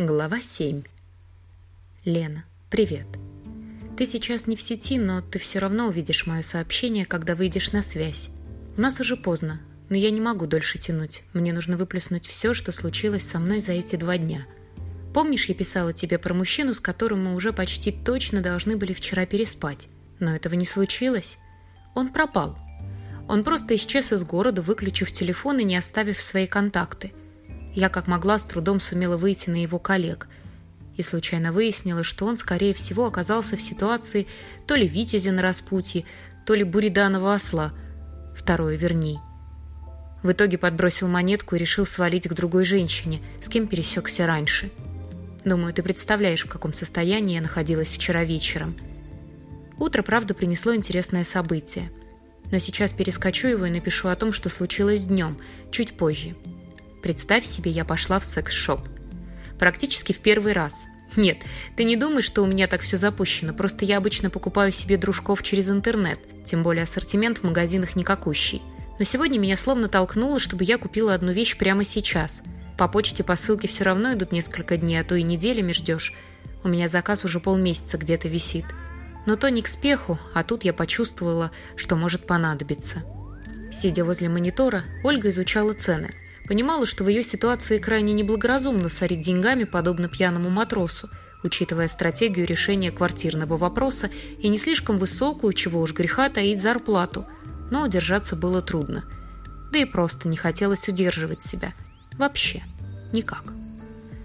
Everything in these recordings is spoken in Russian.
Глава 7. Лена, привет. Ты сейчас не в сети, но ты все равно увидишь мое сообщение, когда выйдешь на связь. У нас уже поздно, но я не могу дольше тянуть. Мне нужно выплеснуть все, что случилось со мной за эти два дня. Помнишь, я писала тебе про мужчину, с которым мы уже почти точно должны были вчера переспать? Но этого не случилось. Он пропал. Он просто исчез из города, выключив телефон и не оставив свои контакты – я как могла с трудом сумела выйти на его коллег и случайно выяснила, что он, скорее всего, оказался в ситуации то ли Витязя на распутье, то ли Буриданова осла, второе верней. В итоге подбросил монетку и решил свалить к другой женщине, с кем пересекся раньше. Думаю, ты представляешь, в каком состоянии я находилась вчера вечером. Утро, правда, принесло интересное событие. Но сейчас перескочу его и напишу о том, что случилось днем, чуть позже. Представь себе, я пошла в секс-шоп. Практически в первый раз. Нет, ты не думаешь, что у меня так все запущено, просто я обычно покупаю себе дружков через интернет, тем более ассортимент в магазинах никакущий. Но сегодня меня словно толкнуло, чтобы я купила одну вещь прямо сейчас. По почте посылки все равно идут несколько дней, а то и неделями ждешь. У меня заказ уже полмесяца где-то висит. Но то не к спеху, а тут я почувствовала, что может понадобиться. Сидя возле монитора, Ольга изучала цены – Понимала, что в ее ситуации крайне неблагоразумно сорить деньгами, подобно пьяному матросу, учитывая стратегию решения квартирного вопроса и не слишком высокую, чего уж греха таить зарплату, но удержаться было трудно. Да и просто не хотелось удерживать себя. Вообще. Никак.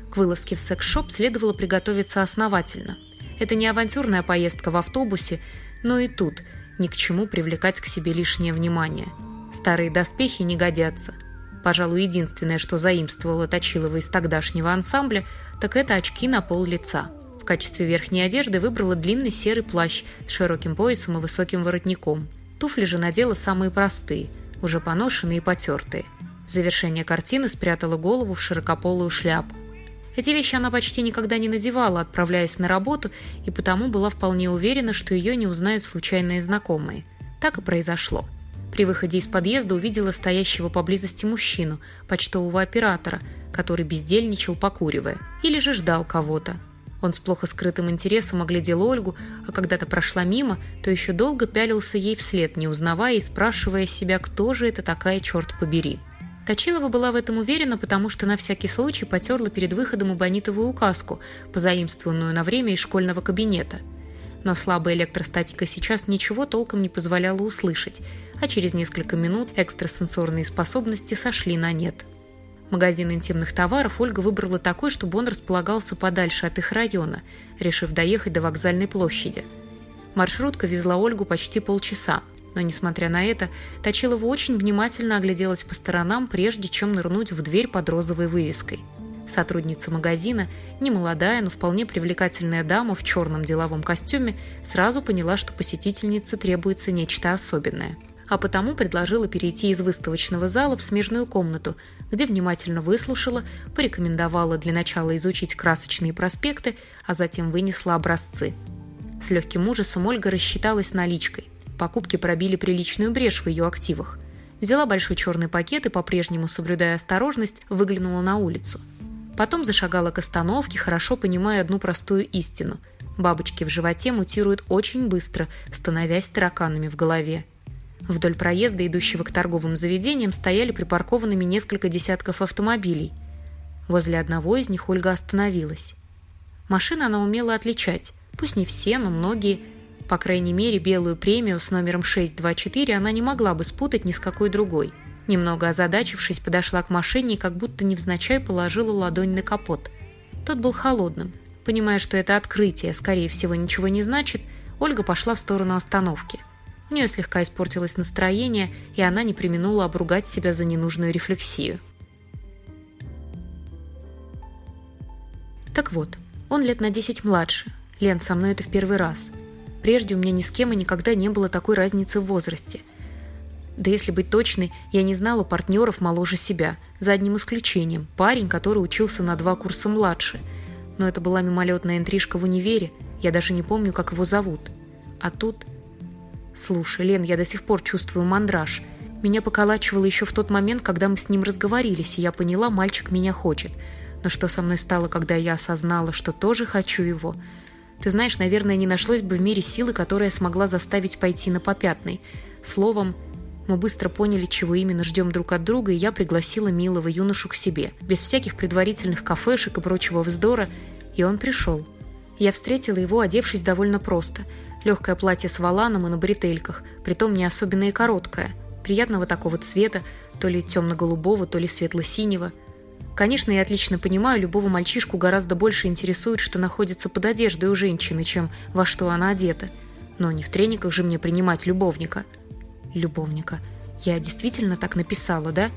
К вылазке в секс-шоп следовало приготовиться основательно. Это не авантюрная поездка в автобусе, но и тут ни к чему привлекать к себе лишнее внимание. Старые доспехи не годятся – Пожалуй, единственное, что заимствовала Точилова из тогдашнего ансамбля, так это очки на пол лица. В качестве верхней одежды выбрала длинный серый плащ с широким поясом и высоким воротником. Туфли же надела самые простые, уже поношенные и потертые. В завершение картины спрятала голову в широкополую шляпу. Эти вещи она почти никогда не надевала, отправляясь на работу, и потому была вполне уверена, что ее не узнают случайные знакомые. Так и произошло. При выходе из подъезда увидела стоящего поблизости мужчину, почтового оператора, который бездельничал, покуривая, или же ждал кого-то. Он с плохо скрытым интересом оглядел Ольгу, а когда-то прошла мимо, то еще долго пялился ей вслед, не узнавая и спрашивая себя, кто же это такая, черт побери. Точилова была в этом уверена, потому что на всякий случай потерла перед выходом эбонитовую указку, позаимствованную на время из школьного кабинета – но слабая электростатика сейчас ничего толком не позволяла услышать, а через несколько минут экстрасенсорные способности сошли на нет. Магазин интимных товаров Ольга выбрала такой, чтобы он располагался подальше от их района, решив доехать до вокзальной площади. Маршрутка везла Ольгу почти полчаса, но, несмотря на это, Точилова очень внимательно огляделась по сторонам, прежде чем нырнуть в дверь под розовой вывеской – Сотрудница магазина, немолодая, но вполне привлекательная дама в черном деловом костюме, сразу поняла, что посетительнице требуется нечто особенное. А потому предложила перейти из выставочного зала в смежную комнату, где внимательно выслушала, порекомендовала для начала изучить красочные проспекты, а затем вынесла образцы. С легким ужасом Ольга рассчиталась наличкой. Покупки пробили приличную брешь в ее активах. Взяла большой черный пакет и, по-прежнему соблюдая осторожность, выглянула на улицу – Потом зашагала к остановке, хорошо понимая одну простую истину. Бабочки в животе мутируют очень быстро, становясь тараканами в голове. Вдоль проезда, идущего к торговым заведениям, стояли припаркованными несколько десятков автомобилей. Возле одного из них Ольга остановилась. Машины она умела отличать. Пусть не все, но многие. По крайней мере, белую премию с номером 624 она не могла бы спутать ни с какой другой – Немного озадачившись, подошла к машине и как будто невзначай положила ладонь на капот. Тот был холодным. Понимая, что это открытие, скорее всего, ничего не значит, Ольга пошла в сторону остановки. У нее слегка испортилось настроение, и она не применула обругать себя за ненужную рефлексию. Так вот, он лет на 10 младше. Лен, со мной это в первый раз. Прежде у меня ни с кем и никогда не было такой разницы в возрасте – да если быть точной, я не знала партнеров моложе себя, за одним исключением – парень, который учился на два курса младше. Но это была мимолетная интрижка в универе, я даже не помню, как его зовут. А тут... Слушай, Лен, я до сих пор чувствую мандраж. Меня поколачивало еще в тот момент, когда мы с ним разговорились, и я поняла, мальчик меня хочет. Но что со мной стало, когда я осознала, что тоже хочу его? Ты знаешь, наверное, не нашлось бы в мире силы, которая смогла заставить пойти на попятный. Словом, мы быстро поняли, чего именно ждем друг от друга, и я пригласила милого юношу к себе, без всяких предварительных кафешек и прочего вздора, и он пришел. Я встретила его, одевшись довольно просто. Легкое платье с валаном и на бретельках, притом не особенно и короткое, приятного такого цвета, то ли темно-голубого, то ли светло-синего. Конечно, я отлично понимаю, любого мальчишку гораздо больше интересует, что находится под одеждой у женщины, чем во что она одета. Но не в трениках же мне принимать любовника – любовника. Я действительно так написала, да?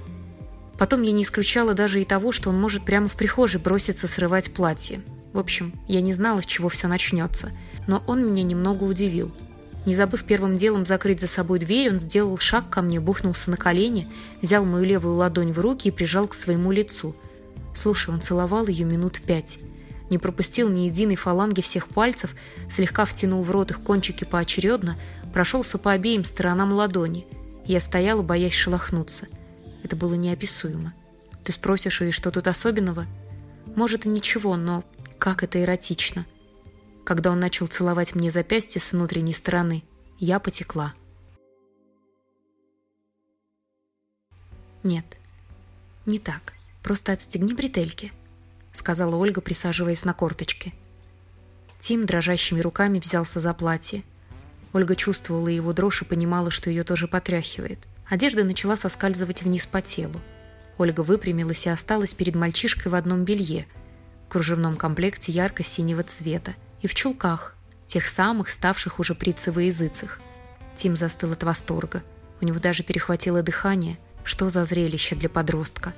Потом я не исключала даже и того, что он может прямо в прихожей броситься срывать платье. В общем, я не знала, с чего все начнется. Но он меня немного удивил. Не забыв первым делом закрыть за собой дверь, он сделал шаг ко мне, бухнулся на колени, взял мою левую ладонь в руки и прижал к своему лицу. Слушай, он целовал ее минут пять. Не пропустил ни единой фаланги всех пальцев, слегка втянул в рот их кончики поочередно, прошелся по обеим сторонам ладони. Я стояла, боясь шелохнуться. Это было неописуемо. Ты спросишь, и что тут особенного? Может, и ничего, но как это эротично. Когда он начал целовать мне запястье с внутренней стороны, я потекла. Нет, не так. Просто отстегни бретельки, сказала Ольга, присаживаясь на корточки. Тим дрожащими руками взялся за платье. Ольга чувствовала его дрожь и понимала, что ее тоже потряхивает. Одежда начала соскальзывать вниз по телу. Ольга выпрямилась и осталась перед мальчишкой в одном белье, в кружевном комплекте ярко-синего цвета и в чулках, тех самых, ставших уже при языцах. Тим застыл от восторга. У него даже перехватило дыхание. Что за зрелище для подростка?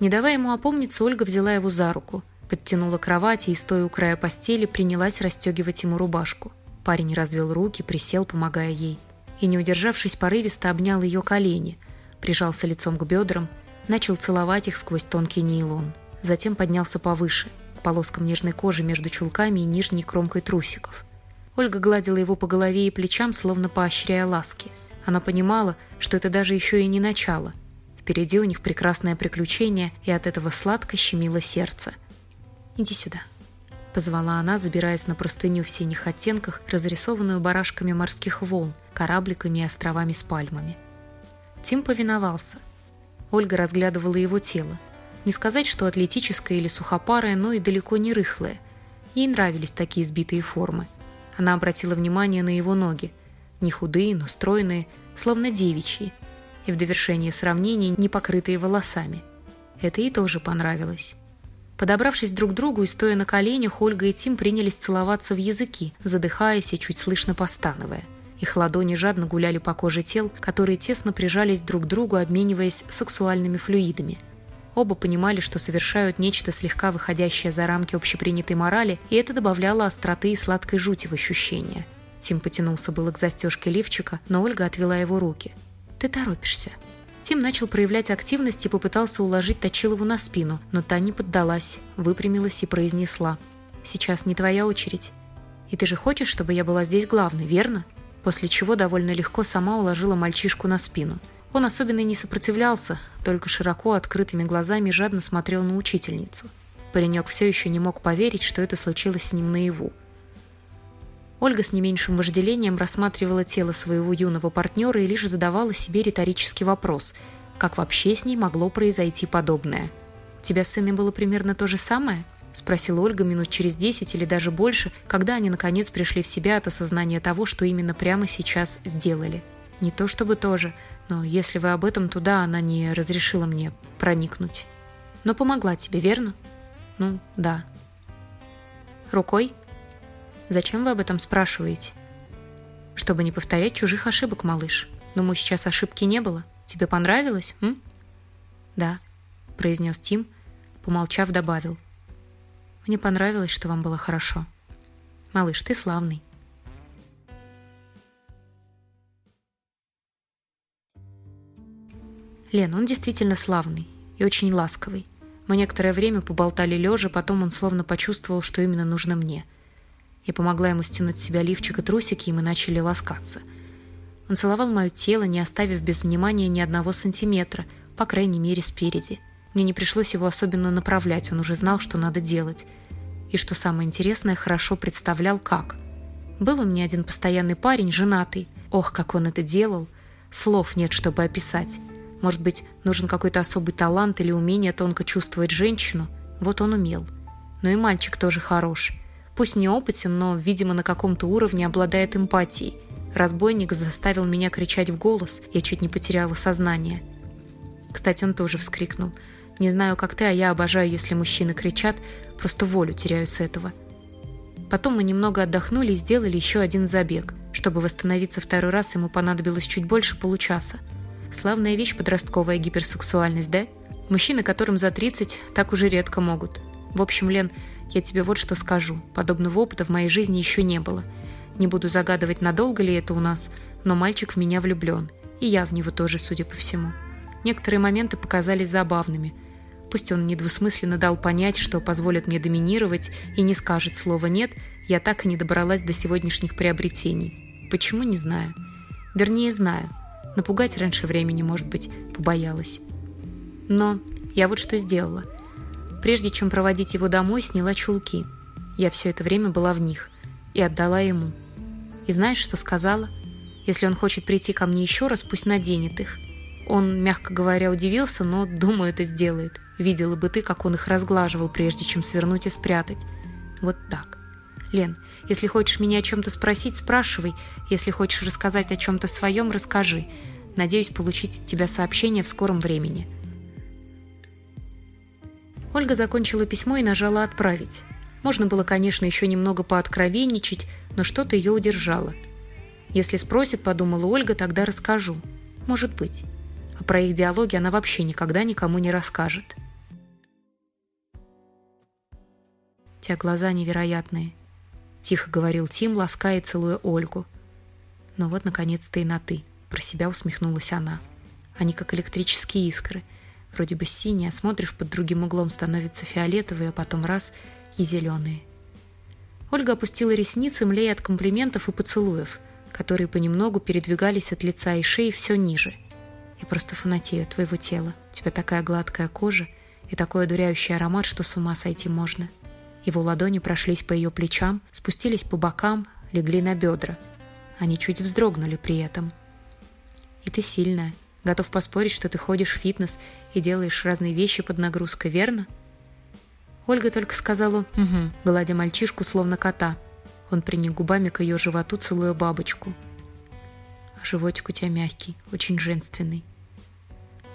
Не давая ему опомниться, Ольга взяла его за руку, подтянула кровать и, стоя у края постели, принялась расстегивать ему рубашку. Парень развел руки, присел, помогая ей. И, не удержавшись порывисто, обнял ее колени, прижался лицом к бедрам, начал целовать их сквозь тонкий нейлон. Затем поднялся повыше, полоскам нежной кожи между чулками и нижней кромкой трусиков. Ольга гладила его по голове и плечам, словно поощряя ласки. Она понимала, что это даже еще и не начало. Впереди у них прекрасное приключение, и от этого сладко щемило сердце. «Иди сюда», — позвала она, забираясь на простыню в синих оттенках, разрисованную барашками морских волн, корабликами и островами с пальмами. Тим повиновался. Ольга разглядывала его тело. Не сказать, что атлетическое или сухопарое, но и далеко не рыхлое. Ей нравились такие сбитые формы. Она обратила внимание на его ноги. Не худые, но стройные, словно девичьи. И в довершение сравнения не покрытые волосами. Это ей тоже понравилось. Подобравшись друг к другу и стоя на коленях, Ольга и Тим принялись целоваться в языки, задыхаясь и чуть слышно постановая. Их ладони жадно гуляли по коже тел, которые тесно прижались друг к другу, обмениваясь сексуальными флюидами. Оба понимали, что совершают нечто слегка выходящее за рамки общепринятой морали, и это добавляло остроты и сладкой жути в ощущения. Тим потянулся было к застежке лифчика, но Ольга отвела его руки. «Ты торопишься», Тим начал проявлять активность и попытался уложить Точилову на спину, но та не поддалась, выпрямилась и произнесла. «Сейчас не твоя очередь. И ты же хочешь, чтобы я была здесь главной, верно?» После чего довольно легко сама уложила мальчишку на спину. Он особенно не сопротивлялся, только широко открытыми глазами жадно смотрел на учительницу. Паренек все еще не мог поверить, что это случилось с ним наяву. Ольга с не меньшим вожделением рассматривала тело своего юного партнера и лишь задавала себе риторический вопрос, как вообще с ней могло произойти подобное. «У тебя с сыном было примерно то же самое?» – спросила Ольга минут через десять или даже больше, когда они наконец пришли в себя от осознания того, что именно прямо сейчас сделали. Не то чтобы тоже, но если вы об этом, туда она не разрешила мне проникнуть. Но помогла тебе, верно? Ну, да. Рукой? Зачем вы об этом спрашиваете? Чтобы не повторять чужих ошибок, малыш. Думаю, сейчас ошибки не было. Тебе понравилось, м? Да, произнес Тим, помолчав, добавил. Мне понравилось, что вам было хорошо. Малыш, ты славный. Лен, он действительно славный и очень ласковый. Мы некоторое время поболтали лежа, потом он словно почувствовал, что именно нужно мне – я помогла ему стянуть с себя лифчик и трусики, и мы начали ласкаться. Он целовал мое тело, не оставив без внимания ни одного сантиметра, по крайней мере, спереди. Мне не пришлось его особенно направлять, он уже знал, что надо делать. И что самое интересное, хорошо представлял, как. Был у меня один постоянный парень, женатый. Ох, как он это делал. Слов нет, чтобы описать. Может быть, нужен какой-то особый талант или умение тонко чувствовать женщину? Вот он умел. Но и мальчик тоже хорош. Пусть не опытен, но, видимо, на каком-то уровне обладает эмпатией. Разбойник заставил меня кричать в голос, я чуть не потеряла сознание. Кстати, он тоже вскрикнул. Не знаю, как ты, а я обожаю, если мужчины кричат, просто волю теряю с этого. Потом мы немного отдохнули и сделали еще один забег. Чтобы восстановиться второй раз, ему понадобилось чуть больше получаса. Славная вещь подростковая гиперсексуальность, да? Мужчины, которым за 30, так уже редко могут. В общем, Лен, я тебе вот что скажу. Подобного опыта в моей жизни еще не было. Не буду загадывать, надолго ли это у нас, но мальчик в меня влюблен. И я в него тоже, судя по всему. Некоторые моменты показались забавными. Пусть он недвусмысленно дал понять, что позволит мне доминировать и не скажет слова «нет», я так и не добралась до сегодняшних приобретений. Почему, не знаю. Вернее, знаю. Напугать раньше времени, может быть, побоялась. Но я вот что сделала – Прежде чем проводить его домой, сняла чулки. Я все это время была в них. И отдала ему. И знаешь, что сказала? Если он хочет прийти ко мне еще раз, пусть наденет их. Он, мягко говоря, удивился, но, думаю, это сделает. Видела бы ты, как он их разглаживал, прежде чем свернуть и спрятать. Вот так. Лен, если хочешь меня о чем-то спросить, спрашивай. Если хочешь рассказать о чем-то своем, расскажи. Надеюсь получить от тебя сообщение в скором времени. Ольга закончила письмо и нажала «Отправить». Можно было, конечно, еще немного пооткровенничать, но что-то ее удержало. Если спросит, подумала Ольга, тогда расскажу. Может быть. А про их диалоги она вообще никогда никому не расскажет. «У тебя глаза невероятные», — тихо говорил Тим, лаская и целуя Ольгу. «Но вот, наконец-то, и на «ты», — про себя усмехнулась она. «Они как электрические искры — Вроде бы синие, а смотришь под другим углом становятся фиолетовые, а потом раз — и зеленые. Ольга опустила ресницы, млея от комплиментов и поцелуев, которые понемногу передвигались от лица и шеи все ниже. «Я просто фанатею твоего тела. У тебя такая гладкая кожа и такой одуряющий аромат, что с ума сойти можно». Его ладони прошлись по ее плечам, спустились по бокам, легли на бедра. Они чуть вздрогнули при этом. «И ты сильная», Готов поспорить, что ты ходишь в фитнес и делаешь разные вещи под нагрузкой, верно?» Ольга только сказала «Угу», гладя мальчишку, словно кота. Он приник губами к ее животу, целуя бабочку. А животик у тебя мягкий, очень женственный.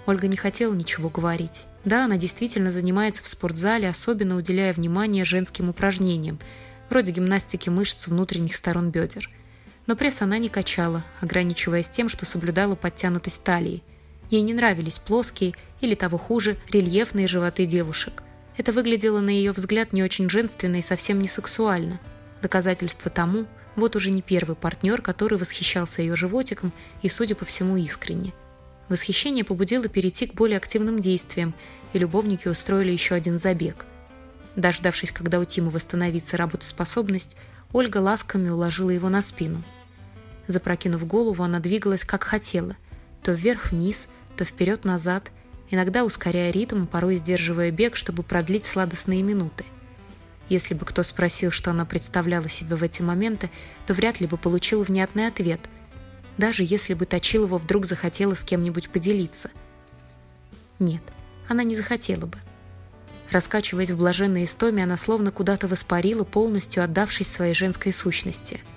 Ольга не хотела ничего говорить. Да, она действительно занимается в спортзале, особенно уделяя внимание женским упражнениям, вроде гимнастики мышц внутренних сторон бедер – но пресс она не качала, ограничиваясь тем, что соблюдала подтянутость талии. Ей не нравились плоские или, того хуже, рельефные животы девушек. Это выглядело на ее взгляд не очень женственно и совсем не сексуально. Доказательство тому – вот уже не первый партнер, который восхищался ее животиком и, судя по всему, искренне. Восхищение побудило перейти к более активным действиям, и любовники устроили еще один забег. Дождавшись, когда у Тима восстановится работоспособность, Ольга ласками уложила его на спину. Запрокинув голову, она двигалась как хотела, то вверх-вниз, то вперед-назад, иногда ускоряя ритм, порой сдерживая бег, чтобы продлить сладостные минуты. Если бы кто спросил, что она представляла себе в эти моменты, то вряд ли бы получил внятный ответ, даже если бы Точилова вдруг захотела с кем-нибудь поделиться. Нет, она не захотела бы. Раскачиваясь в блаженной истоме, она словно куда-то воспарила, полностью отдавшись своей женской сущности –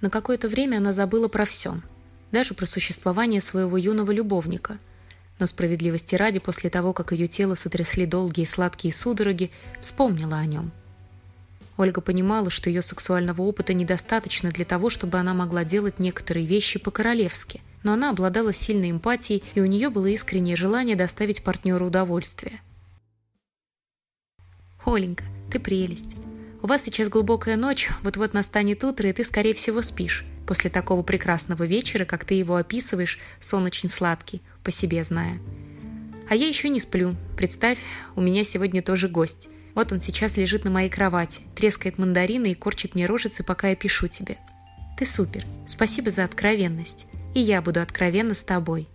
На какое-то время она забыла про все, даже про существование своего юного любовника. но справедливости ради, после того, как ее тело сотрясли долгие сладкие судороги, вспомнила о нем. Ольга понимала, что ее сексуального опыта недостаточно для того, чтобы она могла делать некоторые вещи по-королевски, но она обладала сильной эмпатией, и у нее было искреннее желание доставить партнеру удовольствие. «Оленька, ты прелесть. У вас сейчас глубокая ночь, вот-вот настанет утро, и ты, скорее всего, спишь. После такого прекрасного вечера, как ты его описываешь, сон очень сладкий, по себе зная. А я еще не сплю. Представь, у меня сегодня тоже гость. Вот он сейчас лежит на моей кровати, трескает мандарины и корчит мне рожицы, пока я пишу тебе. Ты супер. Спасибо за откровенность. И я буду откровенна с тобой.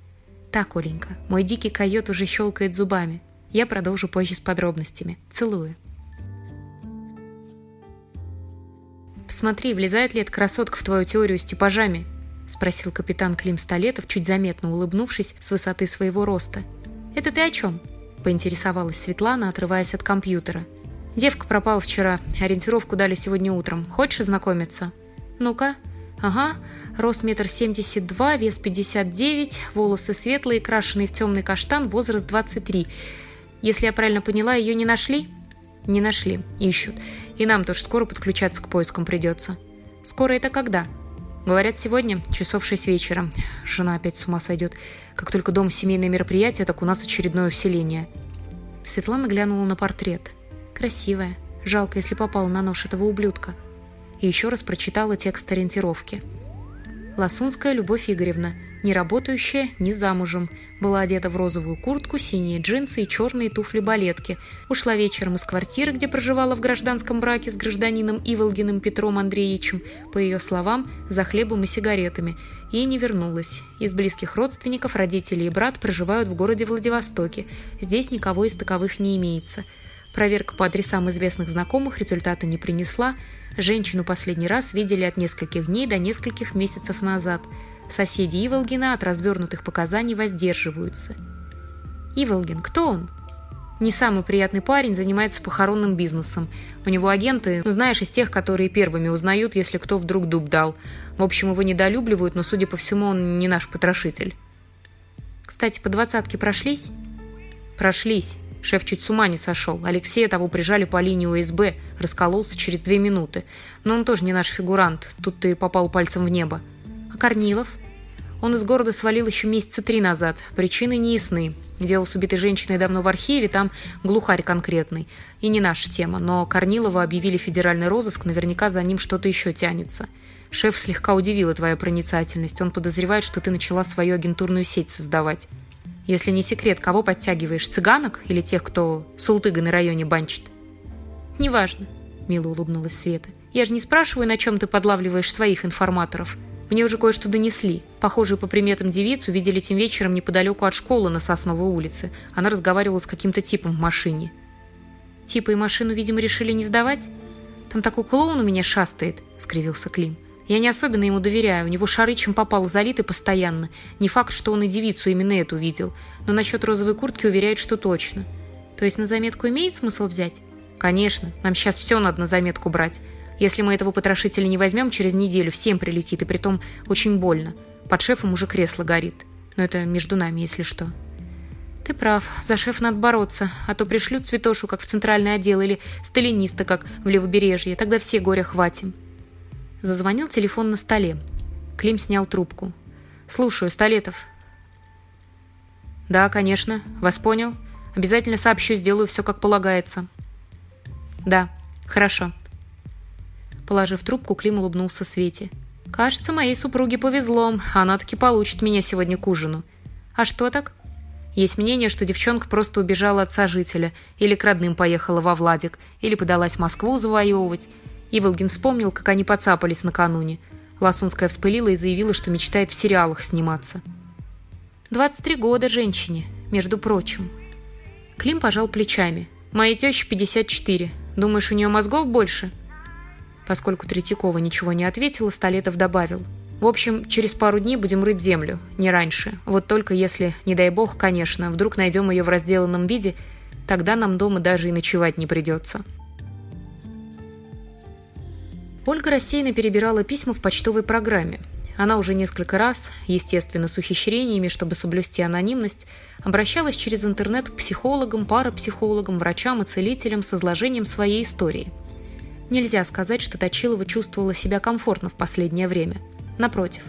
Так, Оленька, мой дикий койот уже щелкает зубами. Я продолжу позже с подробностями. Целую. «Посмотри, влезает ли эта красотка в твою теорию с типажами?» — спросил капитан Клим Столетов, чуть заметно улыбнувшись с высоты своего роста. «Это ты о чем?» — поинтересовалась Светлана, отрываясь от компьютера. «Девка пропала вчера. Ориентировку дали сегодня утром. Хочешь ознакомиться?» «Ну-ка». «Ага. Рост метр семьдесят два, вес пятьдесят девять, волосы светлые, крашеные в темный каштан, возраст двадцать три. Если я правильно поняла, ее не нашли?» «Не нашли. Ищут. И нам тоже скоро подключаться к поискам придется. Скоро это когда? Говорят, сегодня, часов шесть вечера. Жена опять с ума сойдет. Как только дом семейное мероприятие, так у нас очередное усиление. Светлана глянула на портрет. Красивая. Жалко, если попала на нож этого ублюдка. И еще раз прочитала текст ориентировки. Ласунская Любовь Игоревна не работающая, не замужем. Была одета в розовую куртку, синие джинсы и черные туфли-балетки. Ушла вечером из квартиры, где проживала в гражданском браке с гражданином Иволгиным Петром Андреевичем, по ее словам, за хлебом и сигаретами, и не вернулась. Из близких родственников родители и брат проживают в городе Владивостоке. Здесь никого из таковых не имеется. Проверка по адресам известных знакомых результата не принесла. Женщину последний раз видели от нескольких дней до нескольких месяцев назад – Соседи Иволгина от развернутых показаний воздерживаются. Иволгин, кто он? Не самый приятный парень, занимается похоронным бизнесом. У него агенты, ну знаешь, из тех, которые первыми узнают, если кто вдруг дуб дал. В общем, его недолюбливают, но, судя по всему, он не наш потрошитель. Кстати, по двадцатке прошлись? Прошлись. Шеф чуть с ума не сошел. Алексея того прижали по линии УСБ, раскололся через две минуты. Но он тоже не наш фигурант. Тут ты попал пальцем в небо. А Корнилов? Он из города свалил еще месяца три назад. Причины неясны. Дело с убитой женщиной давно в архиве, там глухарь конкретный. И не наша тема, но Корнилова объявили федеральный розыск, наверняка за ним что-то еще тянется. Шеф слегка удивила твоя проницательность. Он подозревает, что ты начала свою агентурную сеть создавать. Если не секрет, кого подтягиваешь, цыганок или тех, кто султыга на районе банчит? «Неважно», — мило улыбнулась Света. «Я же не спрашиваю, на чем ты подлавливаешь своих информаторов. Мне уже кое-что донесли. Похожую по приметам девицу видели тем вечером неподалеку от школы на Сосновой улице. Она разговаривала с каким-то типом в машине. Типа и машину, видимо, решили не сдавать? Там такой клоун у меня шастает, скривился Клим. Я не особенно ему доверяю, у него шары чем попал залиты постоянно. Не факт, что он и девицу именно эту видел. Но насчет розовой куртки уверяет, что точно. То есть на заметку имеет смысл взять? Конечно, нам сейчас все надо на заметку брать. Если мы этого потрошителя не возьмем, через неделю всем прилетит, и притом очень больно. Под шефом уже кресло горит. Но это между нами, если что. Ты прав, за шеф надо бороться, а то пришлют цветошу, как в центральный отдел, или сталиниста, как в левобережье, тогда все горя хватим. Зазвонил телефон на столе. Клим снял трубку. «Слушаю, Столетов». «Да, конечно. Вас понял. Обязательно сообщу, сделаю все, как полагается». «Да, хорошо». Положив трубку, Клим улыбнулся Свете. «Кажется, моей супруге повезло. Она таки получит меня сегодня к ужину». «А что так?» Есть мнение, что девчонка просто убежала от сожителя, или к родным поехала во Владик, или подалась Москву завоевывать. Иволгин вспомнил, как они поцапались накануне. Ласунская вспылила и заявила, что мечтает в сериалах сниматься. «23 года женщине, между прочим». Клим пожал плечами. «Моей теще 54. Думаешь, у нее мозгов больше?» Поскольку Третьякова ничего не ответила, Столетов добавил. «В общем, через пару дней будем рыть землю, не раньше. Вот только если, не дай бог, конечно, вдруг найдем ее в разделанном виде, тогда нам дома даже и ночевать не придется». Ольга рассеянно перебирала письма в почтовой программе. она уже несколько раз, естественно, с ухищрениями, чтобы соблюсти анонимность, обращалась через интернет к психологам, парапсихологам, врачам и целителям с изложением своей истории. Нельзя сказать, что Точилова чувствовала себя комфортно в последнее время. Напротив,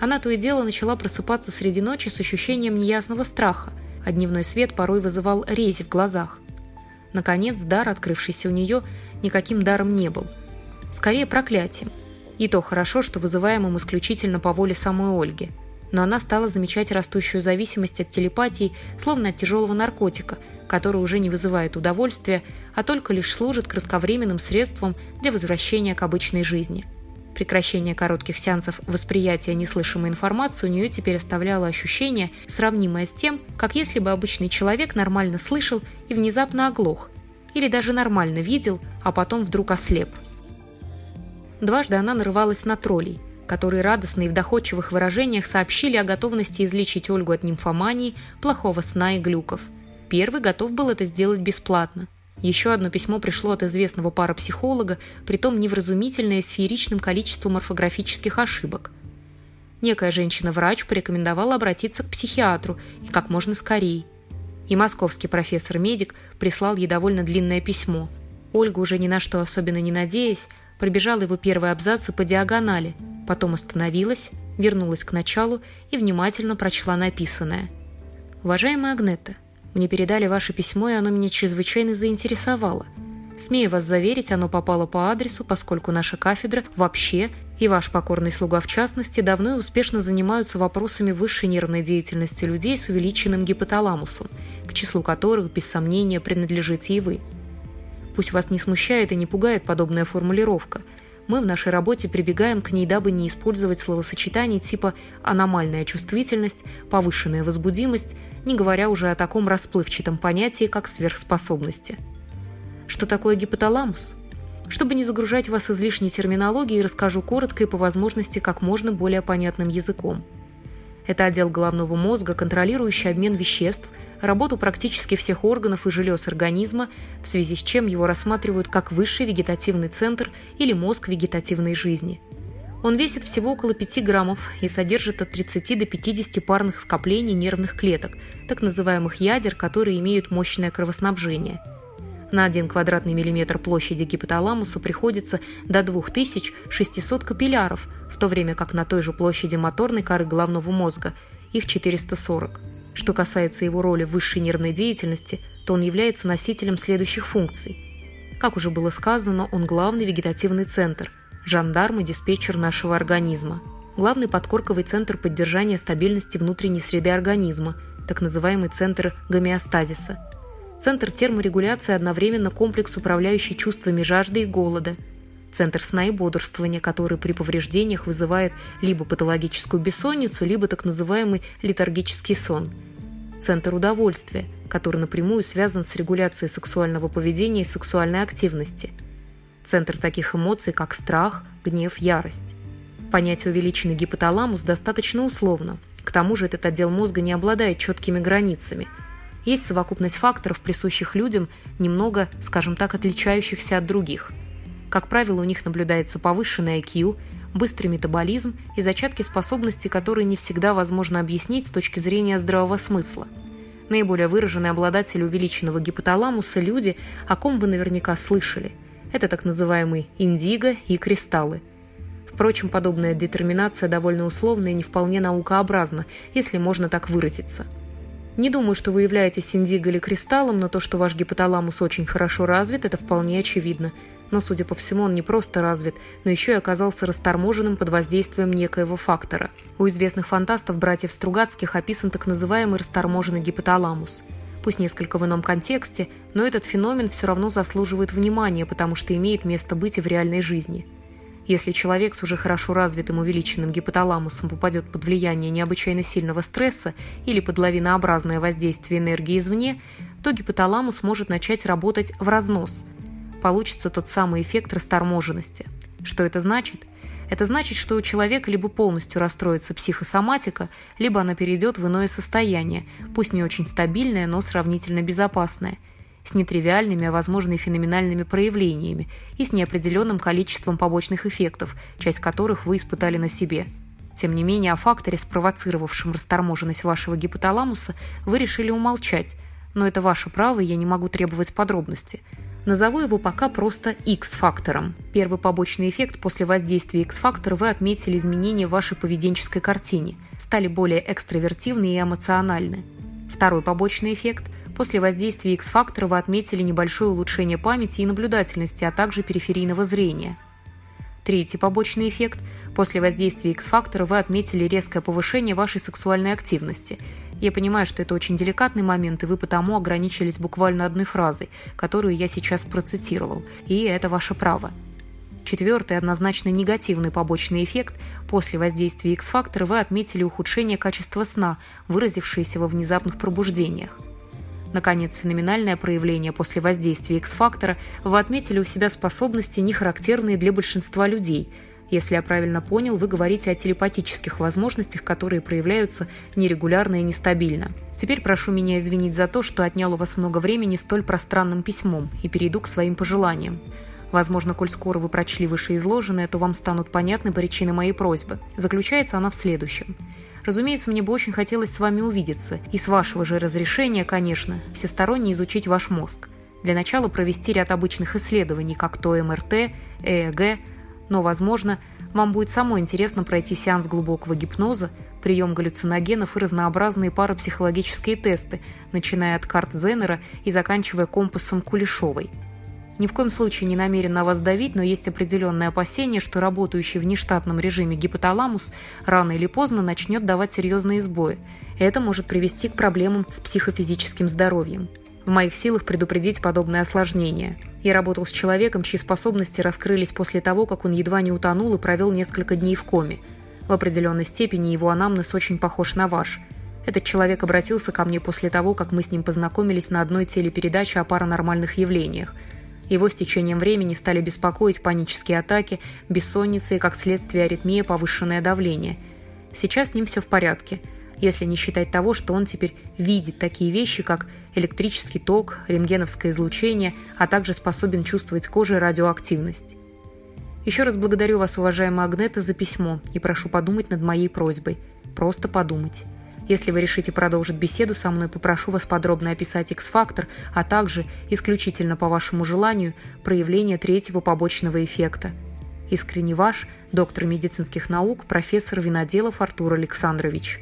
она то и дело начала просыпаться среди ночи с ощущением неясного страха, а дневной свет порой вызывал рези в глазах. Наконец, дар, открывшийся у нее, никаким даром не был. Скорее, проклятием – и то хорошо, что вызываемым исключительно по воле самой Ольги. Но она стала замечать растущую зависимость от телепатии, словно от тяжелого наркотика, который уже не вызывает удовольствия, а только лишь служит кратковременным средством для возвращения к обычной жизни. Прекращение коротких сеансов восприятия неслышимой информации у нее теперь оставляло ощущение, сравнимое с тем, как если бы обычный человек нормально слышал и внезапно оглох, или даже нормально видел, а потом вдруг ослеп – Дважды она нарывалась на троллей, которые радостно и в доходчивых выражениях сообщили о готовности излечить Ольгу от нимфомании, плохого сна и глюков. Первый готов был это сделать бесплатно. Еще одно письмо пришло от известного парапсихолога, притом невразумительное с фееричным количеством орфографических ошибок. Некая женщина-врач порекомендовала обратиться к психиатру и как можно скорее. И московский профессор-медик прислал ей довольно длинное письмо. Ольга, уже ни на что особенно не надеясь, пробежала его первые абзацы по диагонали, потом остановилась, вернулась к началу и внимательно прочла написанное. «Уважаемая Агнета, мне передали ваше письмо, и оно меня чрезвычайно заинтересовало. Смею вас заверить, оно попало по адресу, поскольку наша кафедра вообще и ваш покорный слуга в частности давно и успешно занимаются вопросами высшей нервной деятельности людей с увеличенным гипоталамусом, к числу которых, без сомнения, принадлежите и вы. Пусть вас не смущает и не пугает подобная формулировка. Мы в нашей работе прибегаем к ней, дабы не использовать словосочетаний типа «аномальная чувствительность», «повышенная возбудимость», не говоря уже о таком расплывчатом понятии, как сверхспособности. Что такое гипоталамус? Чтобы не загружать вас излишней терминологией, расскажу коротко и по возможности как можно более понятным языком. Это отдел головного мозга, контролирующий обмен веществ – работу практически всех органов и желез организма, в связи с чем его рассматривают как высший вегетативный центр или мозг вегетативной жизни. Он весит всего около 5 граммов и содержит от 30 до 50 парных скоплений нервных клеток, так называемых ядер, которые имеют мощное кровоснабжение. На 1 квадратный миллиметр площади гипоталамуса приходится до 2600 капилляров, в то время как на той же площади моторной коры головного мозга их 440. Что касается его роли в высшей нервной деятельности, то он является носителем следующих функций. Как уже было сказано, он главный вегетативный центр, жандарм и диспетчер нашего организма. Главный подкорковый центр поддержания стабильности внутренней среды организма, так называемый центр гомеостазиса. Центр терморегуляции одновременно комплекс, управляющий чувствами жажды и голода. Центр сна и бодрствования, который при повреждениях вызывает либо патологическую бессонницу, либо так называемый летаргический сон – центр удовольствия, который напрямую связан с регуляцией сексуального поведения и сексуальной активности, центр таких эмоций, как страх, гнев, ярость. Понятие увеличенный гипоталамус достаточно условно, к тому же этот отдел мозга не обладает четкими границами. Есть совокупность факторов, присущих людям, немного, скажем так, отличающихся от других. Как правило, у них наблюдается повышенный IQ, быстрый метаболизм и зачатки способностей, которые не всегда возможно объяснить с точки зрения здравого смысла. Наиболее выраженные обладатели увеличенного гипоталамуса – люди, о ком вы наверняка слышали. Это так называемые индиго и кристаллы. Впрочем, подобная детерминация довольно условна и не вполне наукообразна, если можно так выразиться. Не думаю, что вы являетесь индиго или кристаллом, но то, что ваш гипоталамус очень хорошо развит, это вполне очевидно – но, судя по всему, он не просто развит, но еще и оказался расторможенным под воздействием некоего фактора. У известных фантастов братьев Стругацких описан так называемый расторможенный гипоталамус. Пусть несколько в ином контексте, но этот феномен все равно заслуживает внимания, потому что имеет место быть и в реальной жизни. Если человек с уже хорошо развитым увеличенным гипоталамусом попадет под влияние необычайно сильного стресса или под лавинообразное воздействие энергии извне, то гипоталамус может начать работать в разнос – получится тот самый эффект расторможенности. Что это значит? Это значит, что у человека либо полностью расстроится психосоматика, либо она перейдет в иное состояние, пусть не очень стабильное, но сравнительно безопасное, с нетривиальными, а возможно и феноменальными проявлениями и с неопределенным количеством побочных эффектов, часть которых вы испытали на себе. Тем не менее, о факторе, спровоцировавшем расторможенность вашего гипоталамуса, вы решили умолчать, но это ваше право, и я не могу требовать подробности. Назову его пока просто X-фактором. Первый побочный эффект после воздействия X-фактора вы отметили изменения в вашей поведенческой картине, стали более экстравертивны и эмоциональны. Второй побочный эффект – После воздействия X-фактора вы отметили небольшое улучшение памяти и наблюдательности, а также периферийного зрения – Третий побочный эффект. После воздействия X-фактора вы отметили резкое повышение вашей сексуальной активности. Я понимаю, что это очень деликатный момент, и вы потому ограничились буквально одной фразой, которую я сейчас процитировал. И это ваше право. Четвертый, однозначно негативный побочный эффект. После воздействия X-фактора вы отметили ухудшение качества сна, выразившееся во внезапных пробуждениях. Наконец, феноменальное проявление после воздействия X-фактора вы отметили у себя способности, не характерные для большинства людей. Если я правильно понял, вы говорите о телепатических возможностях, которые проявляются нерегулярно и нестабильно. Теперь прошу меня извинить за то, что отнял у вас много времени столь пространным письмом и перейду к своим пожеланиям. Возможно, коль скоро вы прочли вышеизложенное, то вам станут понятны причины моей просьбы. Заключается она в следующем. Разумеется, мне бы очень хотелось с вами увидеться, и с вашего же разрешения, конечно, всесторонне изучить ваш мозг. Для начала провести ряд обычных исследований, как то МРТ, ЭЭГ, но, возможно, вам будет самой интересно пройти сеанс глубокого гипноза, прием галлюциногенов и разнообразные парапсихологические тесты, начиная от карт Зеннера и заканчивая компасом Кулешовой – ни в коем случае не намерен на вас давить, но есть определенное опасение, что работающий в нештатном режиме гипоталамус рано или поздно начнет давать серьезные сбои. Это может привести к проблемам с психофизическим здоровьем. В моих силах предупредить подобное осложнение. Я работал с человеком, чьи способности раскрылись после того, как он едва не утонул и провел несколько дней в коме. В определенной степени его анамнез очень похож на ваш. Этот человек обратился ко мне после того, как мы с ним познакомились на одной телепередаче о паранормальных явлениях – его с течением времени стали беспокоить панические атаки, бессонница и, как следствие, аритмия, повышенное давление. Сейчас с ним все в порядке, если не считать того, что он теперь видит такие вещи, как электрический ток, рентгеновское излучение, а также способен чувствовать кожей радиоактивность. Еще раз благодарю вас, уважаемая Агнета, за письмо и прошу подумать над моей просьбой. Просто подумать. Если вы решите продолжить беседу со мной, попрошу вас подробно описать X-фактор, а также, исключительно по вашему желанию, проявление третьего побочного эффекта. Искренне ваш, доктор медицинских наук, профессор Виноделов Артур Александрович.